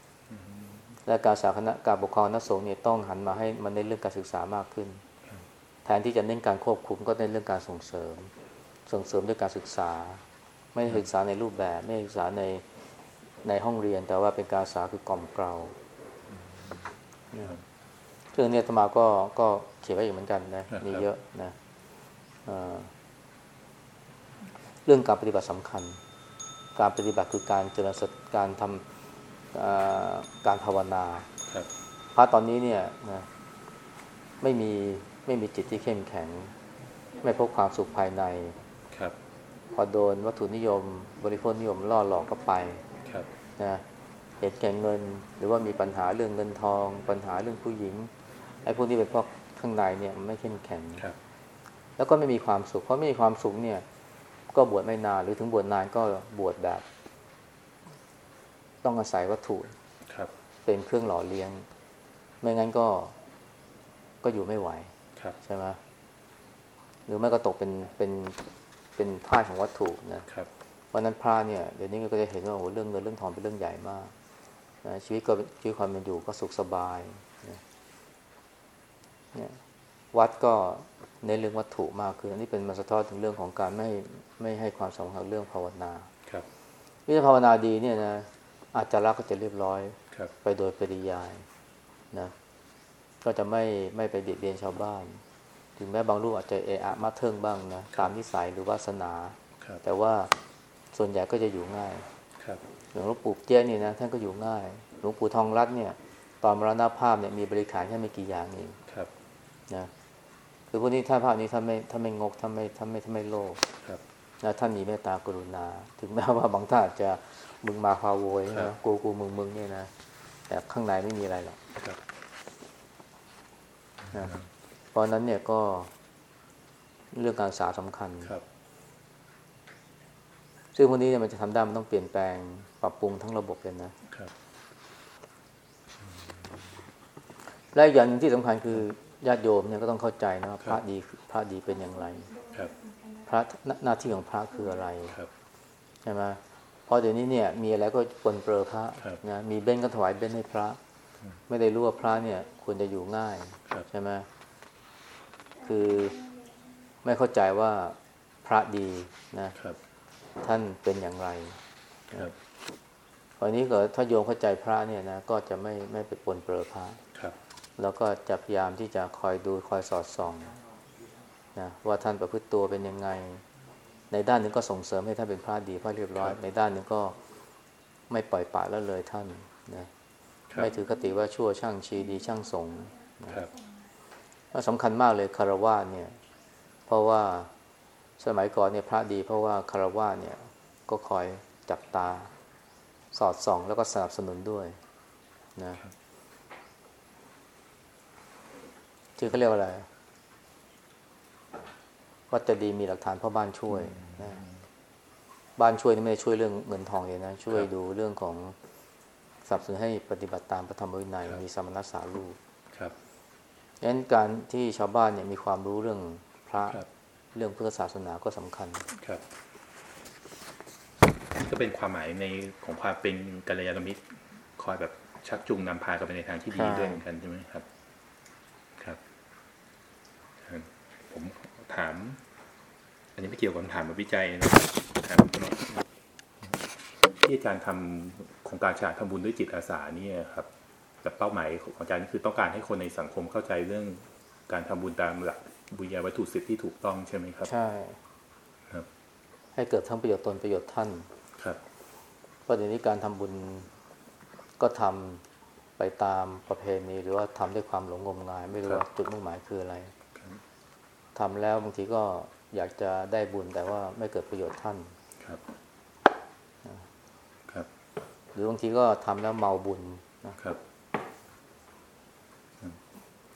และการสาคณะการปกครองนักสงฆ์เนี่ยต้องหันมาให้มันในนเรื่องการศึกษามากขึ้น แทนที่จะเน้นการควบคุมก็เน้นเรื่องการส่งเสริม ส่งเสริมด้วยการศึกษา ไม่ได้ศึกษาในรูปแบบ ไม่ได้ศึกษาในในห้องเรียน แต่ว่าเป็นการศึกษาคือกล่อมเกลานะครับ เรื่องนี้อาตมาก็ก็เขียนไว้อีกเหมือนกันนะมีเยอะนะเอ่อเรื่องการปฏิบัติสำคัญ การปฏิบัติคือการเจริญสติการทำเอ่อการภาวนาครับพระตอนนี้เนี่ยนะไม่มีไม่มีจิตที่เข้มแข็ง ไม่พบความสุขภายในครับ พอโดนวัตถุนิยม บริโภคนิยมล่อหลอกก็ไปครับนะเห็นแก่เงิน หรือว่ามีปัญหาเรื่องเงินทอง ปัญหาเรื่องผู้หญิง ไอ้พวกนี้เป็นพวกข้างในเนี่ยมันไม่เข้มแข็งครับแล้วก็ไม่มีความสุข เพราะไม่มีความสุขเนี่ย ก็บวชไม่นานหรือถึงบวชนานก็บวชแบบ ต้องอาศัยวัตถุครับเป็นเครื่องหล่อเลี้ยง ไม่งั้นก็ก็อยู่ไม่ไหวครับใช่ไหมหรือไม่ก็ตกเป็นเป็นเป็นทาสของวัตถุนะครับเพราะฉะนั้นพระเนี่ยเดี๋ยวนี้ก็จะเห็นว่าโอ้โหเรื่องเงินเรื่องทองเป็นเรื่องใหญ่มากนะชีวิตก็ชีวิตความเป็นอยู่ก็สุขสบายนะเนี่ย วัดก็เน้นเรื่องวัตถุมากคืออันนี้เป็นมาสะท้อนถึงเรื่องของการไม่ไม่ให้ความสำคัญกับเรื่องภาวนาครับวิธีภาวนาดีเนี่ยนะอาจจะรักก็จะเรียบร้อยครับไปโดยปริยายนะก็จะไม่ไม่ไปเบียดเบียนชาวบ้าน ถึงแม้บางรูปอาจจะเอะอะมาเทิงบ้างนะตามนิสัยหรือวาสนาครับแต่ว่าส่วนใหญ่ก็จะอยู่ง่ายครับอย่างหลวงปู่เจี้ยนนี่นะท่านก็อยู่ง่าย หลวงปู่ทองรัตน์เนี่ย ตอนมรณภาพเนี่ยมีบริขารแค่ไม่กี่อย่างเองครับ นะคือพวกนี้ท่านภาพนี้ท่านไม่ท่านไม่งกท่านไม่ท่านไม่ท่านไม่โลภครับนะท่านมีเมตตากรุณา ถึงแม้ว่าบางท่านอาจจะมึงมาพาโวยครันะบกูกูมึงมึงเนี่ยนะแต่ข้างในไม่มีอะไรหรอกครับนะเพราะฉะนั้นเนี่ยก็เรื่องการศึกษาสำคัญครับซึ่งพวกนี้เนี่ยมันจะทำได้มันต้องเปลี่ยนแปลงปรับปรุงทั้งระบบเลยนะครับและอีกอย่างหนึ่งที่สำคัญคือ ญาติโยมเนี่ยก็ต้องเข้าใจนะว่าคพรับระดีพระดีเป็นอย่างไรครับพระหน้าหน้าที่ของพระคืออะไรครับใช่ไหมเพราะเดี๋ยวนี้เนี่ย มีอะไรก็ปนเปื้อพระครับนะมีเบ้นก็ถวายเบ้นให้พระ ไม่ได้รู้ว่าพระเนี่ย ควรจะอยู่ง่ายครับใช่ไหมคือไม่เข้าใจว่าพระดีนะครับท่านเป็นอย่างไรครับตอนนี้ก็ถ้าโยมเข้าใจพระเนี่ยนะก็จะไม่ไม่ไปปนเปื้อพระครับ แล้วก็จะพยายามที่จะคอยดูคอยสอดส่องนะว่าท่านประพฤติตัวเป็นยังไง ในด้านหนึ่งก็ส่งเสริมให้ท่านเป็นพระดีพระเรียบร้อยครับในด้านหนึ่งก็ไม่ปล่อยปละละเลยท่านนะครับไม่ถือคติว่าชั่วช่างชีดีช่างสงฆ์ครับก็สำคัญมากเลยคารวะเนี่ย เพราะว่าสมัยก่อนเนี่ยพระดีเพราะว่าคารวะเนี่ยก็คอยจับตา สอดส่องแล้วก็สนับสนุนด้วยนะ ที่เขาเรียกว่าอะไรวัดจะดีมีหลักฐานพ่อบ้านช่วยนะบ้านช่วยนี่ไม่ได้ช่วยเรื่องเงินทองเลยนะ ช่วยครับดูเรื่องของสนับสนุนให้ปฏิบัติตามพระธรรมวินัยครับมีสมณสารูปครับดังนั้นการที่ชาวบ้านเนี่ยมีความรู้เรื่องพระครับเรื่องพุทธศาสนาก็สำคัญครับนี่ก็เป็นความหมายในของความเป็นกัลยาณมิตร คอยแบบชักจูงนำพากันไปในทางที่ดีใช่ด้วยเหมือนกันใช่ไหมครับครับครับ ผมถาม อันนี้ไม่เกี่ยวกับคำถามแบบวิจัยนะครับถามที่อาจารย์ทำโครงการฉลาดทำบุญด้วยจิตอาสาเนี่ยครับแต่เป้าหมายของอาจารย์คือต้องการให้คนในสังคมเข้าใจเรื่องการทำบุญตามหลักบุญญาวัตถุสิทธิ์ที่ถูกต้องใช่ไหมครับ ใช่ครับ ให้เกิดทั้งประโยชน์ตนประโยชน์ท่านครับเพราะเดี๋ยวนี้การทำบุญก็ทำไปตามประเพณีหรือว่าทำด้วยความหลงงมงาย ไม่รู้ครับว่าจุดมุ่งหมายคืออะไรครับ ทำแล้วบางทีก็อยากจะได้บุญแต่ว่าไม่เกิดประโยชน์ท่านครับครับ หรือบางทีก็ทำแล้วเมาบุญนะครับ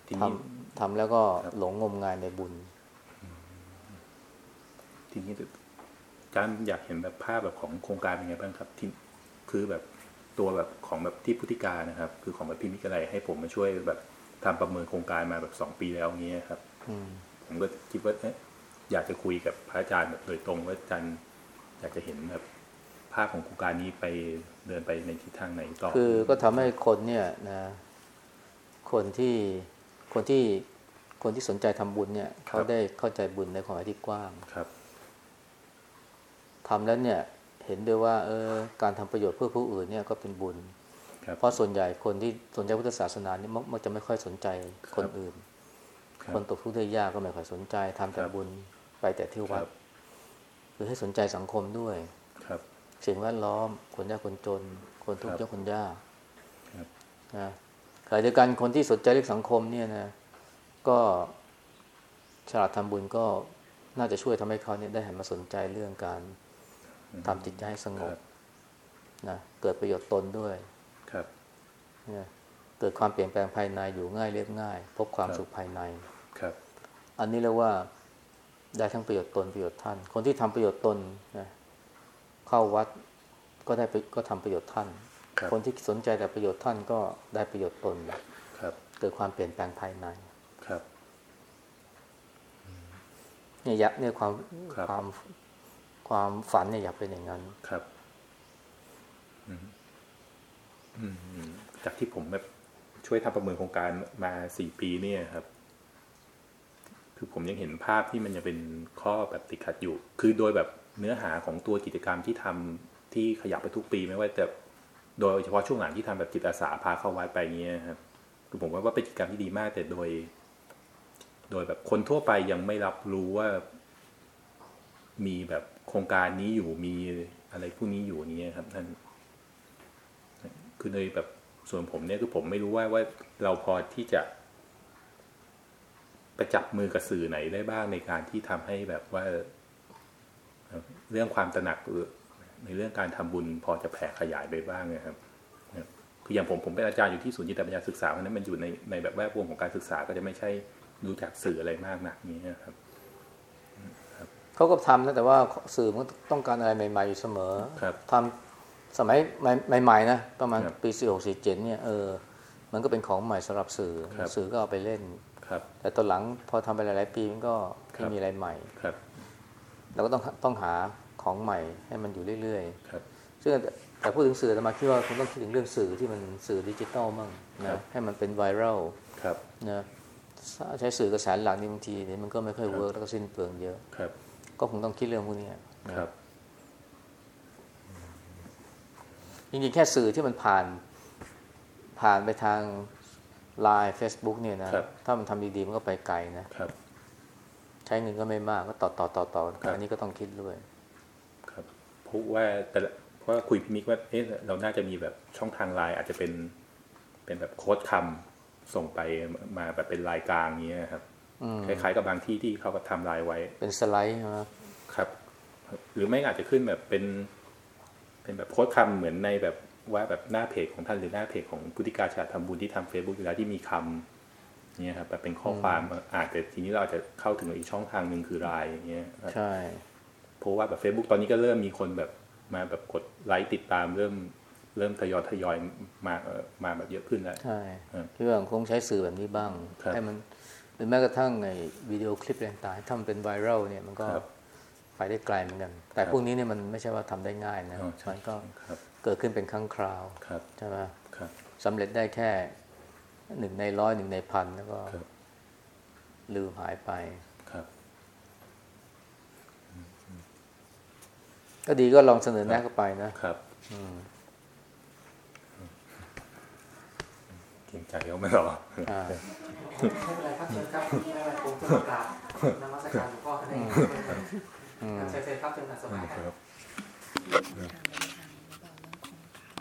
ทีทนี้ำทำแล้วก็ครับหลงงมงายในบุญ ทีนี้อาจารย์อยากเห็นแบบภาพแบบของโครงการเป็นไงบ้างครับที่คือแบบตัวแบบของแบบที่พุทธิการนะครับ คือของแบบพิมพิกอะไรให้ผมมาช่วยแบบทำประเมินโครงการมาแบบสองปีแล้วอย่างเงี้ยครับ อืม ผมก็คิดว่าเอ๊ะอยากจะคุยกับพระอาจารย์แบบโดยตรงว่าอาจารย์อยากจะเห็นแบบภาพของโครงการนี้ไปเดินไปในทิศทางไหนต่อ คือก็ทำให้คนเนี่ยนะคนที่คนที่คนที่สนใจทำบุญเนี่ย เขาได้เข้าใจบุญในความหมายที่กว้างครับทำแล้วเนี่ยเห็นด้วยว่าเออการทำประโยชน์เพื่อผู้อื่นเนี่ยก็เป็นบุญครับเพราะส่วนใหญ่คนที่สนใจพุทธศาสนาเนี่ยมักมักจะไม่ค่อยสนใจคนครับอื่น ครัคนตกทุกข์ได้ยากก็ไม่ค่อยสนใจทำแต่ครับบุญไปแต่ที่วัคดรับคือให้สนใจสังคมด้วยครับสิ่งแวดล้อม คนยากคนจน คนทุกข์ครับยากคนยากครับนะขณะเดียวกันคนที่สนใจเรื่องสังคมเนี่ยนะ ก็ฉลาดทำบุญก็น่าจะช่วยทำให้เขาเนี่ยได้หันมาสนใจเรื่องการทำจิตใจให้สงครับบนะเกิดประโยชน์ตนด้วย ครับนะ เกิดความเปลี่ยนแปลงภายในอยู่ง่ายเรียบง่าย พบความครับสุขภายในครับ อันนี้เรียกว่าได้ทั้งประโยชน์ตนประโยชน์ท่าน คนที่ทำประโยชน์ตนนะเข้าวัดก็ได้ไปก็ทำประโยชน์ท่านครับคนที่สนใจแต่ประโยชน์ท่านก็ได้ประโยชน์ตนครับ เกิดความเปลี่ยนแปลงภายในครับเนี่ยอยากเนี่ยความครับความความฝันเนี่ยอยากเป็นอย่างนั้นครับอืมอืมจากที่ผมแบบ ช่วยทำประเมินโครงการมาสี่ปีเนี่ยครับ คือผมยังเห็นภาพที่มันยังเป็นข้อแบบติดขัดอยู่ คือโดยแบบเนื้อหาของตัวกิจกรรมที่ทำที่ขยับไปทุกปีไม่ว่าจะโดยเฉพาะช่วงหลังที่ทำแบบจิตอาสาพาเข้าวัดไปเงี้ยครับคือผมว่าเป็นกิจกรรมที่ดีมากแต่โดย โดยแบบคนทั่วไปยังไม่รับรู้ว่า มีแบบโครงการนี้อยู่มีอะไรพวกนี้อยู่อย่างเงี้ครับท่านคือในแบบ ส่วนผมเนี่ยคือผมไม่รู้ว่าว่าเราพอที่จะไปจับมือกับสื่อไหนได้บ้างในการที่ทำให้แบบว่าเอ่อเรื่องความตระหนักหรือในเรื่องการทำบุญพอจะแผ่ขยายไปบ้างนะครับนะครับคืออย่างผมผมเป็นอาจารย์อยู่ที่ศูนย์จิตปัญญาศึกษาเพราะฉะนั้นมันอยู่ในในแบบแวดวงของการศึกษาก็จะไม่ใช่รู้จักสื่ออะไรมากนักนี้ยครับเขาก็ทำนะแต่ว่าสื่อมันต้องการอะไรใหม่ๆอยู่เสมอครับทำ สมัยใหม่ๆนะประมาณครับปีสี่หกสี่เจ็ดเนี่ยเออมันก็เป็นของใหม่สำหรับสื่อครับสื่อก็เอาไปเล่นครับ แต่ตอนหลังพอทำไปหลายๆปีมันก็ครัไม่บมีอะไรใหม่ครับเราก็ต้องต้องหาของใหม่ให้มันอยู่เรื่อยครับๆซึ่งแต่พูดถึงสื่อแต่มาคิดว่าคุณต้องคิดถึงเรื่องสื่อที่มันสื่อดิจิตอลมั่งครันะบให้มันเป็นไวรัลครับนะใช้สื่อกระแสหลักนี่บางทีเนี่ยมันก็ไม่ค่อยเวิร์กแล้วก็สิ้นเปลืองเยอะครับก็คงต้องคิดเรื่องพวกนี้นะครับ จริงๆ แค่สื่อที่มันผ่านผ่านไปทางไลน์ Facebook เนี่ยนะครับถ้ามันทำดีๆ มันก็ไปไกลนะครับใช้เงินก็ไม่มากก็ต่อต่อต่อต่อครับอันนี้ก็ต้องคิดด้วย ครับเพราะว่าแต่ละเพราะว่าคุยพี่มิกว่าเอ๊ะเราน่าจะมีแบบช่องทางไลน์อาจจะเป็นเป็นแบบโค้ดคำส่งไปมาแบบเป็นลายกลางเงี้ยครับอืมคล้ายๆกับบางที่ที่เขาก็ทำลายไว้ เป็นสไลด์ใช่ไหมครับ หรือไม่อาจจะขึ้นแบบเป็น เป็นแบบโค้ดคำเหมือนในแบบว่าแบบหน้าเพจของท่านหรือหน้าเพจของพุทธิกาชาติทำบุญที่ทำเฟซบุ๊กอยู่แล้วที่มีคำเนี่ยครับแบบเป็นข้อความอาจจะทีนี้เราอาจจะเข้าถึงอีกช่องทางหนึ่งคือไลน์อย่างเงี้ยครับใช่เพราะว่าแบบ Facebook ตอนนี้ก็เริ่มมีคนแบบมาแบบกดไลค์ติดตามเริ่มเริ่มทยอยทยอยมาเอ่อมาแบบเยอะขึ้นแล้วใช่ครับพี่ว่าคงใช้สื่อแบบนี้บ้างครับให้มันหรือแม้กระทั่งในวิดีโอคลิปอะไรต่างๆถ้ามันเป็นไวรัลเนี่ยมันก็ครับ ไปได้ไกลเหมือนกัน แต่ครับพวกนี้เนี่ยมันไม่ใช่ว่าทำได้ง่ายนะอ๋อใช่มันก็ครับเกิดขึ้นเป็นครั้งคราวครับใช่ไหมครับสำเร็จได้แค่หนึ่งในร้อยหนึ่งในพันแล้วก็ครับลืมหายไปครับก็ดีก็ลองเสนอแนะเข้าไปนะครับอืมเก่งใจเขาไม่หรออ่าไม่เป็นไรครับเชิญครับไม่เป็นไรผมจะมากราบนมัสการหลวงพ่อท่านเอง ครับเชิญเชิญครับเชิญครับสบายครับครับ